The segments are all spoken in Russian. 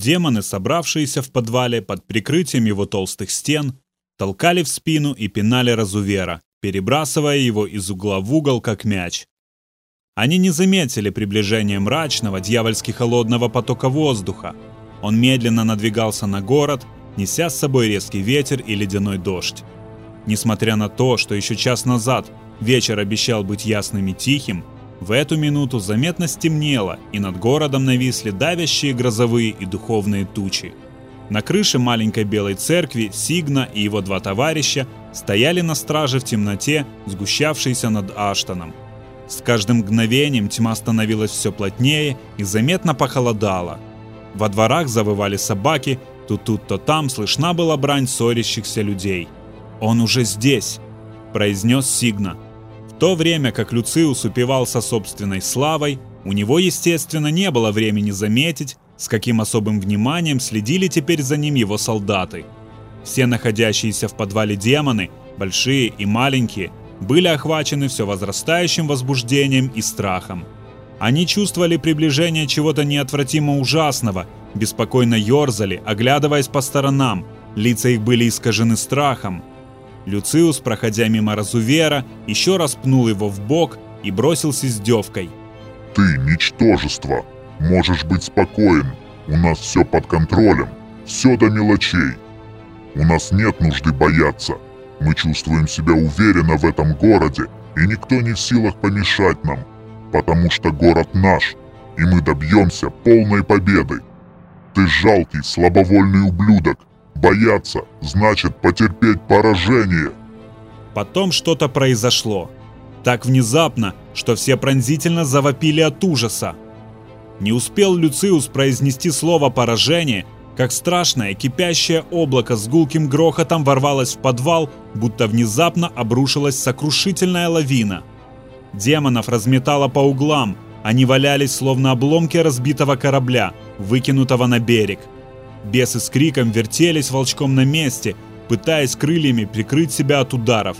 Демоны, собравшиеся в подвале под прикрытием его толстых стен, толкали в спину и пинали разувера, перебрасывая его из угла в угол, как мяч. Они не заметили приближения мрачного, дьявольски холодного потока воздуха. Он медленно надвигался на город, неся с собой резкий ветер и ледяной дождь. Несмотря на то, что еще час назад вечер обещал быть ясным и тихим, в эту минуту заметно стемнело, и над городом нависли давящие грозовые и духовные тучи. На крыше маленькой белой церкви Сигна и его два товарища стояли на страже в темноте, сгущавшейся над Аштоном. С каждым мгновением тьма становилась все плотнее и заметно похолодала. Во дворах завывали собаки, то тут, то там слышна была брань ссорящихся людей. «Он уже здесь!» – произнес Сигна – то время как Люциус упивался собственной славой, у него, естественно, не было времени заметить, с каким особым вниманием следили теперь за ним его солдаты. Все находящиеся в подвале демоны, большие и маленькие, были охвачены все возрастающим возбуждением и страхом. Они чувствовали приближение чего-то неотвратимо ужасного, беспокойно ерзали, оглядываясь по сторонам, лица их были искажены страхом, Люциус, проходя мимо Разувера, еще раз пнул его в бок и бросил с издевкой. «Ты ничтожество! Можешь быть спокоен! У нас все под контролем! Все до мелочей! У нас нет нужды бояться! Мы чувствуем себя уверенно в этом городе, и никто не в силах помешать нам, потому что город наш, и мы добьемся полной победы! Ты жалкий, слабовольный ублюдок, Бояться значит потерпеть поражение. Потом что-то произошло. Так внезапно, что все пронзительно завопили от ужаса. Не успел Люциус произнести слово «поражение», как страшное кипящее облако с гулким грохотом ворвалось в подвал, будто внезапно обрушилась сокрушительная лавина. Демонов разметало по углам, они валялись словно обломки разбитого корабля, выкинутого на берег. Бесы с криком вертелись волчком на месте, пытаясь крыльями прикрыть себя от ударов.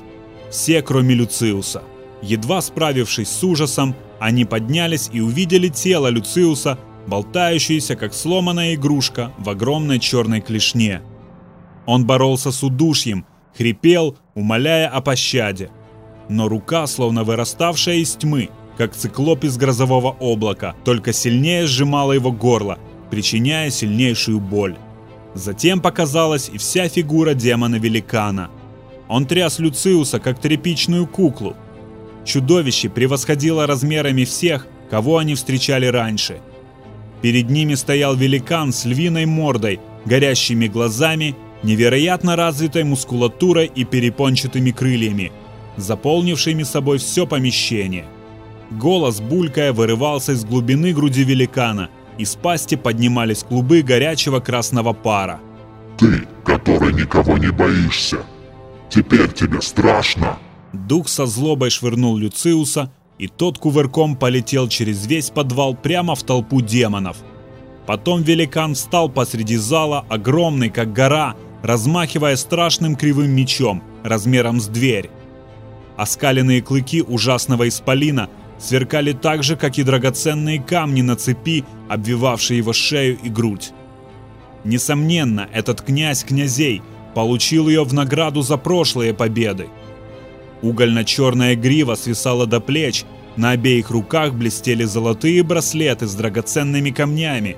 Все, кроме Люциуса. Едва справившись с ужасом, они поднялись и увидели тело Люциуса, болтающееся, как сломанная игрушка, в огромной черной клешне. Он боролся с удушьем, хрипел, умоляя о пощаде. Но рука, словно выраставшая из тьмы, как циклоп из грозового облака, только сильнее сжимала его горло – причиняя сильнейшую боль. Затем показалась и вся фигура демона-великана. Он тряс Люциуса, как тряпичную куклу. Чудовище превосходило размерами всех, кого они встречали раньше. Перед ними стоял великан с львиной мордой, горящими глазами, невероятно развитой мускулатурой и перепончатыми крыльями, заполнившими собой все помещение. Голос, булькая, вырывался из глубины груди великана – из пасти поднимались клубы горячего красного пара. «Ты, который никого не боишься, теперь тебе страшно!» Дух со злобой швырнул Люциуса, и тот кувырком полетел через весь подвал прямо в толпу демонов. Потом великан встал посреди зала, огромный, как гора, размахивая страшным кривым мечом, размером с дверь. Оскаленные клыки ужасного исполина сверкали так же, как и драгоценные камни на цепи, обвивавшие его шею и грудь. Несомненно, этот князь князей получил ее в награду за прошлые победы. Угольно-черная грива свисала до плеч, на обеих руках блестели золотые браслеты с драгоценными камнями.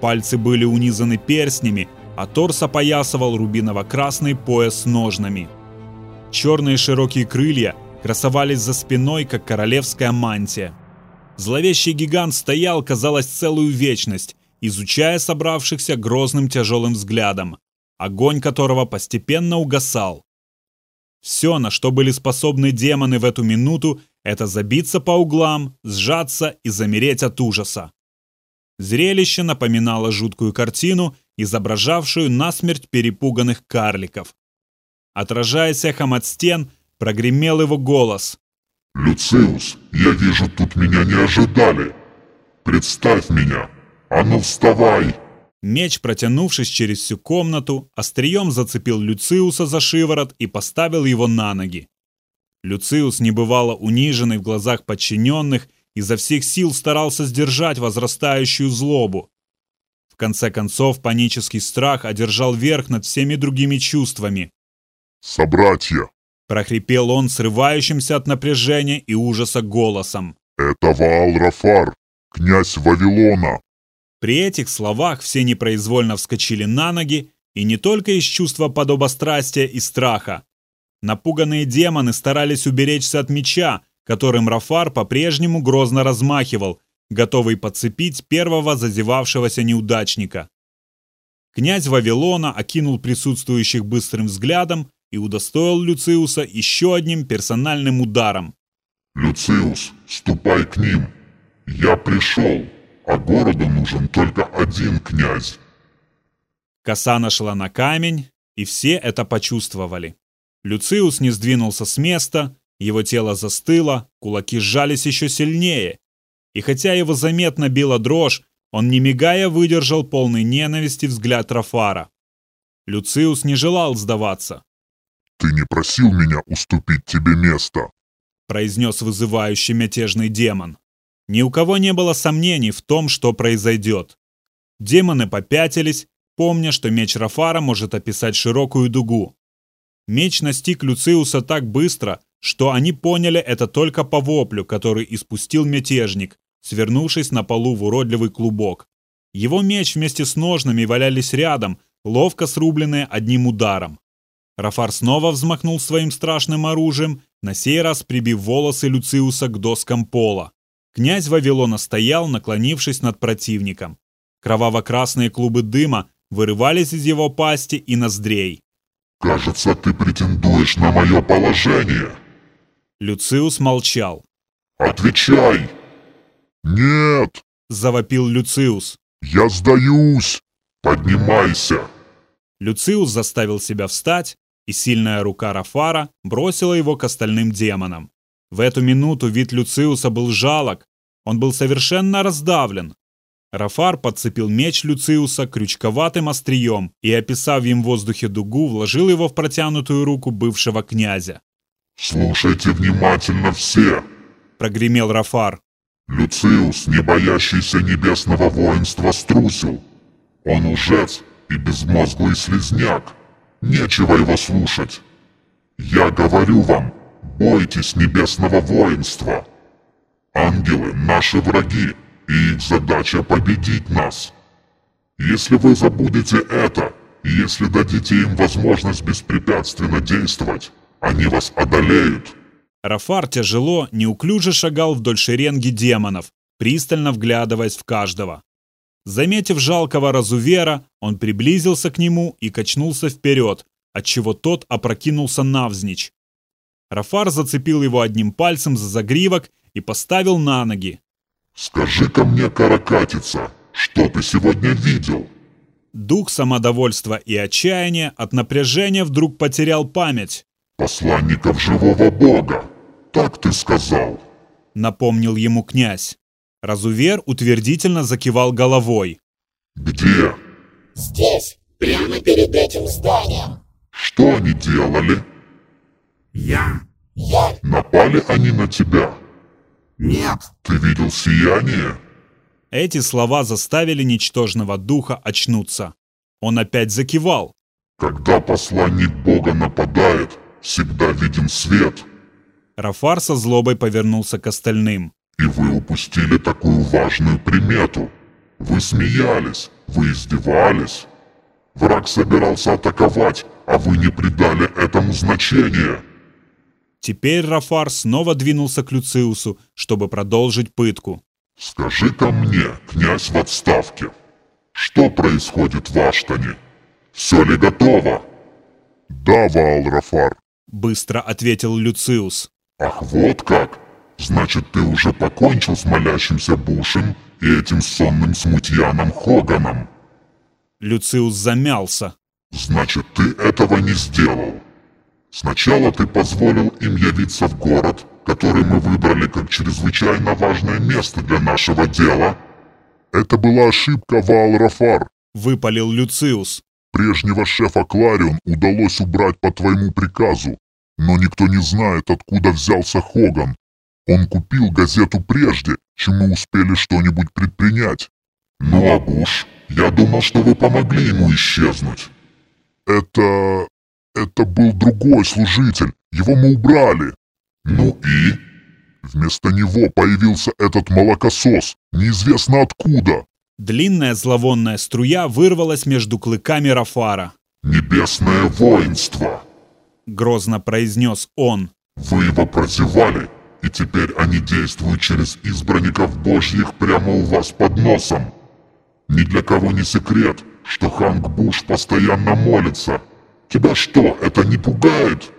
Пальцы были унизаны перстнями, а торс опоясывал рубиново-красный пояс с ножнами. Черные широкие крылья – красовались за спиной, как королевская мантия. Зловещий гигант стоял, казалось, целую вечность, изучая собравшихся грозным тяжелым взглядом, огонь которого постепенно угасал. Все, на что были способны демоны в эту минуту, это забиться по углам, сжаться и замереть от ужаса. Зрелище напоминало жуткую картину, изображавшую насмерть перепуганных карликов. Отражаясь эхом от стен, Прогремел его голос. «Люциус, я вижу, тут меня не ожидали. Представь меня. А ну вставай!» Меч, протянувшись через всю комнату, острием зацепил Люциуса за шиворот и поставил его на ноги. Люциус, небывало униженный в глазах подчиненных, изо всех сил старался сдержать возрастающую злобу. В конце концов, панический страх одержал верх над всеми другими чувствами. «Собратья!» – прохрипел он срывающимся от напряжения и ужаса голосом. «Это Ваал Рафар, князь Вавилона!» При этих словах все непроизвольно вскочили на ноги, и не только из чувства подобострастия и страха. Напуганные демоны старались уберечься от меча, которым Рафар по-прежнему грозно размахивал, готовый подцепить первого зазевавшегося неудачника. Князь Вавилона окинул присутствующих быстрым взглядом и удостоил Люциуса еще одним персональным ударом. «Люциус, ступай к ним! Я пришел, а городу нужен только один князь!» Коса нашла на камень, и все это почувствовали. Люциус не сдвинулся с места, его тело застыло, кулаки сжались еще сильнее. И хотя его заметно била дрожь, он не мигая выдержал полный ненависти взгляд Рафара. Люциус не желал сдаваться. «Ты не просил меня уступить тебе место», произнес вызывающий мятежный демон. Ни у кого не было сомнений в том, что произойдет. Демоны попятились, помня, что меч Рафара может описать широкую дугу. Меч настиг Люциуса так быстро, что они поняли это только по воплю, который испустил мятежник, свернувшись на полу в уродливый клубок. Его меч вместе с ножнами валялись рядом, ловко срубленные одним ударом. Рафар снова взмахнул своим страшным оружием, на сей раз прибив волосы Люциуса к доскам пола. Князь Вавилона стоял, наклонившись над противником. Кроваво-красные клубы дыма вырывались из его пасти и ноздрей. «Кажется, ты претендуешь на мое положение!» Люциус молчал. «Отвечай!» «Нет!» – завопил Люциус. «Я сдаюсь! Поднимайся!» Люциус заставил себя встать, и сильная рука Рафара бросила его к остальным демонам. В эту минуту вид Люциуса был жалок, он был совершенно раздавлен, Рафар подцепил меч Люциуса крючковатым острием и, описав им в воздухе дугу, вложил его в протянутую руку бывшего князя. «Слушайте внимательно все!» – прогремел Рафар. «Люциус, не боящийся небесного воинства, струсил. Он лжец и безмозглый слезняк. Нечего его слушать. Я говорю вам, бойтесь небесного воинства. Ангелы – наши враги, и их задача победить нас. Если вы забудете это, если дадите им возможность беспрепятственно действовать, они вас одолеют. Рафар тяжело, неуклюже шагал вдоль шеренги демонов, пристально вглядываясь в каждого. Заметив жалкого разувера, он приблизился к нему и качнулся вперед, отчего тот опрокинулся навзничь. Рафар зацепил его одним пальцем за загривок и поставил на ноги, «Скажи-ка мне, каракатица, что ты сегодня видел?» Дух самодовольства и отчаяния от напряжения вдруг потерял память. «Посланников живого бога, так ты сказал», — напомнил ему князь. Разувер утвердительно закивал головой. «Где?» «Здесь, прямо перед этим зданием». «Что они делали?» «Я». «Я». «Напали они на тебя?» «Нет». «Ты видел сияние?» Эти слова заставили ничтожного духа очнуться. Он опять закивал. «Когда посланник Бога нападает, всегда виден свет». Рафар со злобой повернулся к остальным. «И вы упустили такую важную примету. Вы смеялись, вы издевались. Враг собирался атаковать, а вы не придали этому значения». Теперь Рафар снова двинулся к Люциусу, чтобы продолжить пытку. «Скажи-ка мне, князь в отставке, что происходит в Аштане? Все ли готово?» «Да, Ваал Рафар», — быстро ответил Люциус. «Ах, вот как! Значит, ты уже покончил с молящимся Бушем и этим сонным смутьяном Хоганом?» Люциус замялся. «Значит, ты этого не сделал. Сначала ты позволил им явиться в город, который мы выбрали как чрезвычайно важное место для нашего дела. Это была ошибка, Ваал-Рафар, выпалил Люциус. Прежнего шефа Кларион удалось убрать по твоему приказу, но никто не знает, откуда взялся Хоган. Он купил газету прежде, чем мы успели что-нибудь предпринять. Ну а Буш, Я думал, что вы помогли ему исчезнуть. Это... это был другой служитель. Его мы убрали. Ну и? Вместо него появился этот молокосос, неизвестно откуда. Длинная зловонная струя вырвалась между клыками Рафара. «Небесное воинство!» — грозно произнес он. «Вы его прозевали, и теперь они действуют через избранников божьих прямо у вас под носом. Ни для кого не секрет, что Ханг Буш постоянно молится. Тебя что, это не пугает?»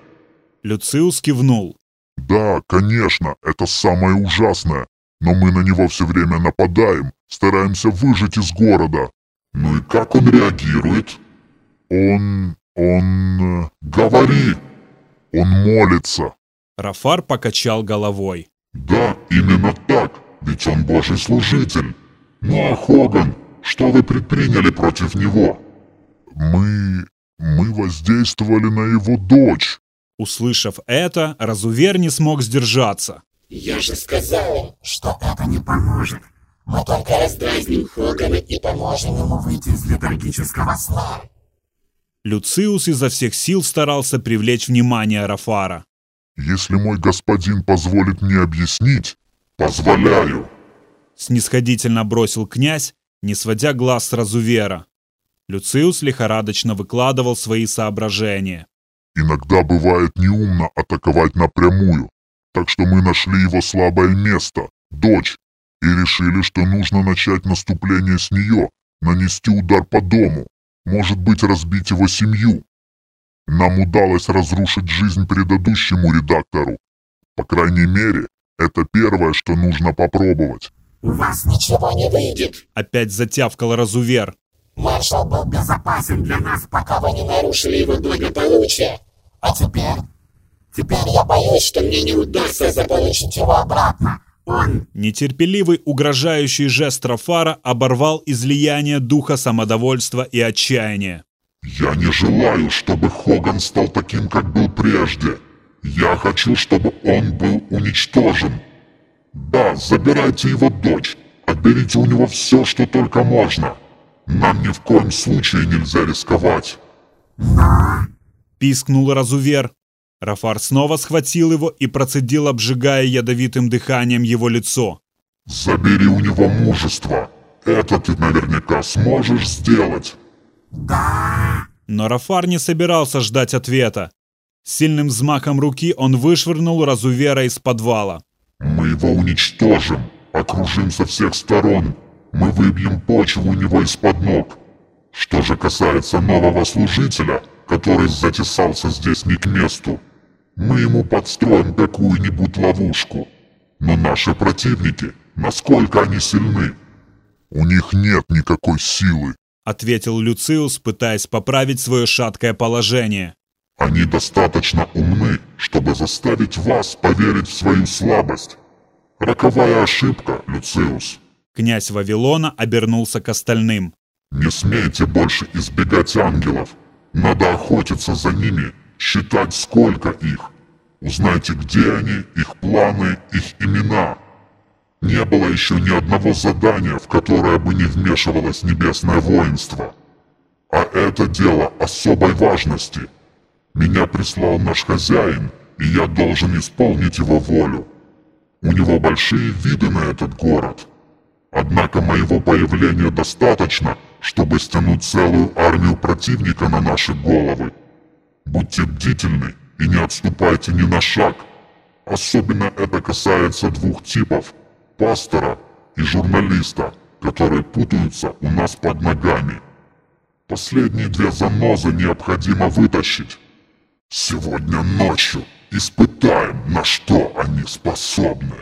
Люциус кивнул. «Да, конечно, это самое ужасное. Но мы на него все время нападаем, стараемся выжить из города. Ну и как он реагирует?» «Он... он... говори! Он молится!» Рафар покачал головой. «Да, именно так, ведь он божий служитель. Ну а Хоган, что вы предприняли против него?» «Мы... мы воздействовали на его дочь». Услышав это, Разувер не смог сдержаться. «Я же сказал им, что это не поможет. Мы только раздразним Хогана и поможем ему выйти из летаргического сна». Люциус изо всех сил старался привлечь внимание Рафара. «Если мой господин позволит мне объяснить, позволяю!» Снисходительно бросил князь, не сводя глаз с Разувера. Люциус лихорадочно выкладывал свои соображения. «Иногда бывает неумно атаковать напрямую, так что мы нашли его слабое место, дочь, и решили, что нужно начать наступление с нее, нанести удар по дому, может быть разбить его семью. Нам удалось разрушить жизнь предыдущему редактору. По крайней мере, это первое, что нужно попробовать. «У вас ничего не выйдет!» Опять затявкал Разувер. «Маршал был безопасен для нас, пока вы не нарушили его благополучие. А теперь... Теперь я боюсь, что мне не удастся заполучить его обратно. Он...» Нетерпеливый угрожающий жест Рафара оборвал излияние духа самодовольства и отчаяния. «Я не желаю, чтобы Хоган стал таким, как был прежде. Я хочу, чтобы он был уничтожен. Да, забирайте его дочь, отберите у него все, что только можно. Нам ни в коем случае нельзя рисковать». Пискнул Разувер. Рафар снова схватил его и процедил, обжигая ядовитым дыханием его лицо. «Забери у него мужество. Это ты наверняка сможешь сделать». Но Рафар не собирался ждать ответа. Сильным взмахом руки он вышвырнул Разувера из подвала. «Мы его уничтожим, окружим со всех сторон. Мы выбьем почву у него из-под ног. Что же касается нового служителя, который затесался здесь не к месту, мы ему подстроим какую-нибудь ловушку. Но наши противники, насколько они сильны? У них нет никакой силы, ответил Люциус, пытаясь поправить свое шаткое положение. Они достаточно умны, чтобы заставить вас поверить в свою слабость. Роковая ошибка, Люциус. Князь Вавилона обернулся к остальным. Не смейте больше избегать ангелов. Надо охотиться за ними, считать сколько их. Узнайте, где они, их планы, их имена. Не было еще ни одного задания, в которое бы не вмешивалось небесное воинство. А это дело особой важности. Меня прислал наш хозяин, и я должен исполнить его волю. У него большие виды на этот город. Однако моего появления достаточно, чтобы стянуть целую армию противника на наши головы. Будьте бдительны и не отступайте ни на шаг. Особенно это касается двух типов – пастора и журналиста, которые путаются у нас под ногами. Последние две занозы необходимо вытащить. Сегодня ночью испытаем, на что они способны.